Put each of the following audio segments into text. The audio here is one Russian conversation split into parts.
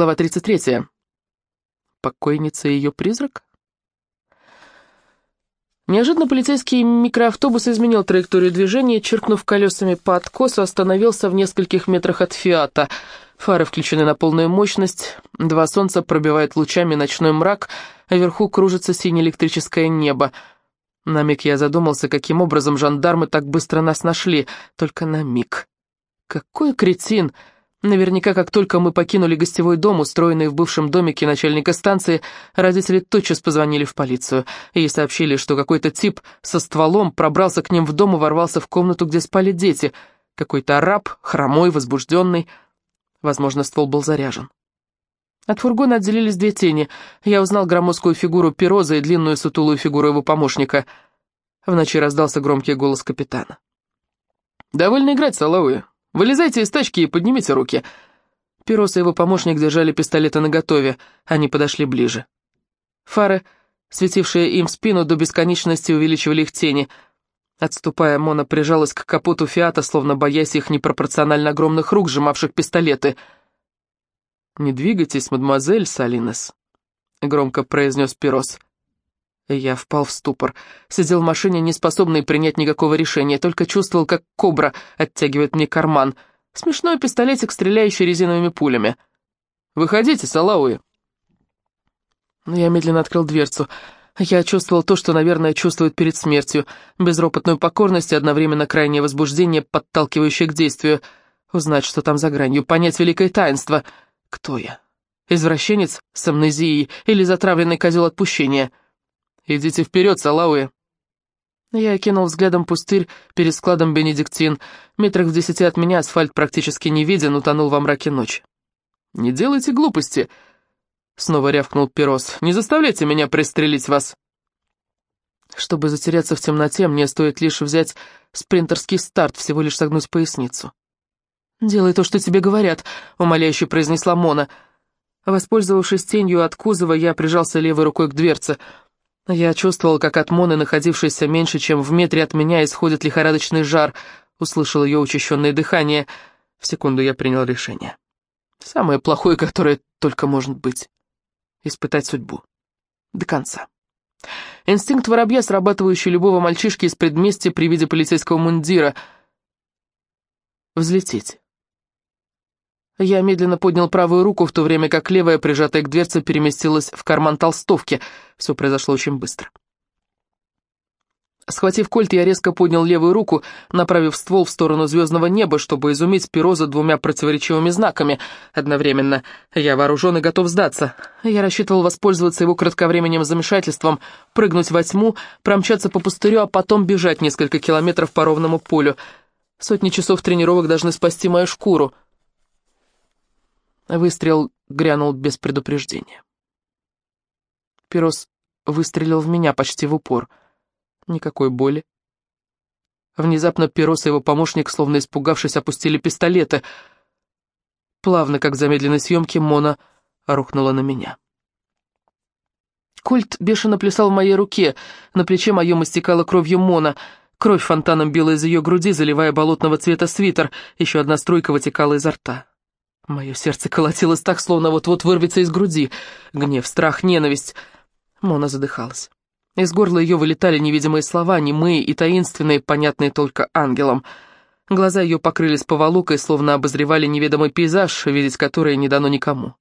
Глава 33. Покойница и ее призрак? Неожиданно полицейский микроавтобус изменил траекторию движения, черкнув колесами по откосу, остановился в нескольких метрах от «Фиата». Фары включены на полную мощность, два солнца пробивают лучами ночной мрак, а вверху кружится синее электрическое небо. На миг я задумался, каким образом жандармы так быстро нас нашли, только на миг. Какой кретин! Наверняка, как только мы покинули гостевой дом, устроенный в бывшем домике начальника станции, родители тотчас позвонили в полицию и сообщили, что какой-то тип со стволом пробрался к ним в дом и ворвался в комнату, где спали дети. Какой-то араб, хромой, возбужденный. Возможно, ствол был заряжен. От фургона отделились две тени. Я узнал громоздкую фигуру Пироза и длинную сутулую фигуру его помощника. В ночи раздался громкий голос капитана. «Довольно играть, Салауи. Вылезайте из тачки и поднимите руки». Пирос и его помощник держали пистолеты наготове, они подошли ближе. Фары, светившие им в спину, до бесконечности увеличивали их тени. Отступая, Мона прижалась к капоту Фиата, словно боясь их непропорционально огромных рук, сжимавших пистолеты. «Не двигайтесь, мадемуазель Салинес», — громко произнес Пирос. Я впал в ступор. Сидел в машине, не способный принять никакого решения, только чувствовал, как кобра оттягивает мне карман. Смешной пистолетик, стреляющий резиновыми пулями. «Выходите, Салауи!» Я медленно открыл дверцу. Я чувствовал то, что, наверное, чувствует перед смертью. Безропотную покорность и одновременно крайнее возбуждение, подталкивающее к действию. Узнать, что там за гранью, понять великое таинство. Кто я? Извращенец с амнезией или затравленный козел отпущения?» «Идите вперед, Салауи!» Я окинул взглядом пустырь перед складом Бенедиктин. Метрах в десяти от меня асфальт практически не виден, утонул во мраке ночи. «Не делайте глупости!» Снова рявкнул Перос. «Не заставляйте меня пристрелить вас!» Чтобы затеряться в темноте, мне стоит лишь взять спринтерский старт, всего лишь согнуть поясницу. «Делай то, что тебе говорят», — умоляюще произнесла Мона. Воспользовавшись тенью от кузова, я прижался левой рукой к дверце — я чувствовал, как от Моны, находившейся меньше, чем в метре от меня, исходит лихорадочный жар. Услышал ее учащенное дыхание. В секунду я принял решение. Самое плохое, которое только может быть. Испытать судьбу. До конца. Инстинкт воробья, срабатывающий любого мальчишки из предместья при виде полицейского мундира. Взлететь. Я медленно поднял правую руку, в то время как левая, прижатая к дверце, переместилась в карман толстовки. Все произошло очень быстро. Схватив кольт, я резко поднял левую руку, направив ствол в сторону звездного неба, чтобы изумить Пироза двумя противоречивыми знаками. Одновременно я вооружен и готов сдаться. Я рассчитывал воспользоваться его кратковременным замешательством, прыгнуть во тьму, промчаться по пустырю, а потом бежать несколько километров по ровному полю. Сотни часов тренировок должны спасти мою шкуру. Выстрел грянул без предупреждения. Пирос выстрелил в меня почти в упор. Никакой боли. Внезапно Пирос и его помощник, словно испугавшись, опустили пистолеты. Плавно, как в замедленной съемке, Мона рухнула на меня. Кольт бешено плясал в моей руке, на плече моем истекала кровью Мона. Кровь фонтаном била из ее груди, заливая болотного цвета свитер, еще одна струйка вытекала изо рта. Мое сердце колотилось так, словно вот-вот вырвется из груди. Гнев, страх, ненависть. Мона задыхалась. Из горла ее вылетали невидимые слова, немые и таинственные, понятные только ангелам. Глаза ее покрылись поволокой, словно обозревали неведомый пейзаж, видеть который не дано никому.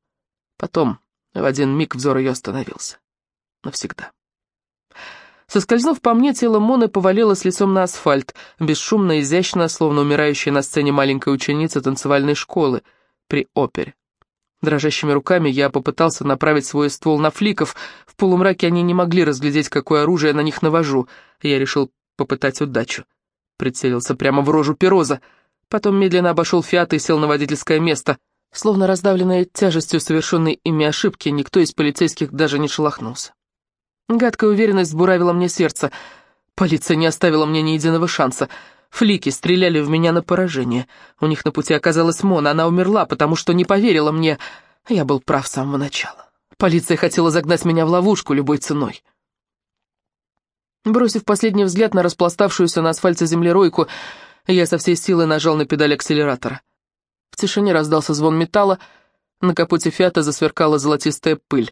Потом, в один миг, взор ее остановился. Навсегда. Соскользнув по мне, тело Моны повалилось лицом на асфальт, бесшумно, изящно, словно умирающая на сцене маленькая ученица танцевальной школы — при опере. Дрожащими руками я попытался направить свой ствол на фликов. В полумраке они не могли разглядеть, какое оружие на них навожу. Я решил попытать удачу. Прицелился прямо в рожу Пероза. Потом медленно обошел Фиат и сел на водительское место. Словно раздавленная тяжестью совершенной ими ошибки, никто из полицейских даже не шелохнулся. Гадкая уверенность сбуравила мне сердце. Полиция не оставила мне ни единого шанса — Флики стреляли в меня на поражение. У них на пути оказалась Мона, она умерла, потому что не поверила мне. Я был прав с самого начала. Полиция хотела загнать меня в ловушку любой ценой. Бросив последний взгляд на распластавшуюся на асфальте землеройку, я со всей силы нажал на педаль акселератора. В тишине раздался звон металла, На капоте Фиата засверкала золотистая пыль.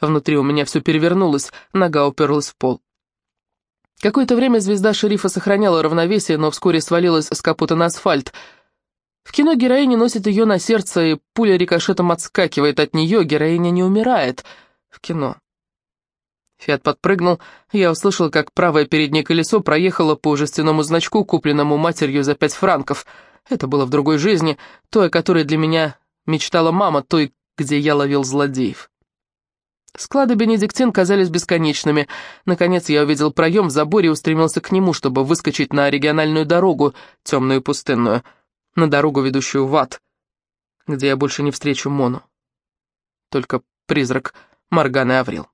Внутри у меня все перевернулось, нога уперлась в пол. Какое-то время звезда шерифа сохраняла равновесие, но вскоре свалилась с капота на асфальт. В кино героиня носит ее на сердце, и пуля рикошетом отскакивает от нее, героиня не умирает. В кино. Фиат подпрыгнул, я услышал, как правое переднее колесо проехало по жестяному значку, купленному матерью за пять франков. Это было в другой жизни, той, о которой для меня мечтала мама, той, где я ловил злодеев. Склады Бенедиктин казались бесконечными. Наконец я увидел проем в заборе и устремился к нему, чтобы выскочить на региональную дорогу, темную и пустынную, на дорогу, ведущую в ад, где я больше не встречу Мону. Только призрак Морганы Аврил.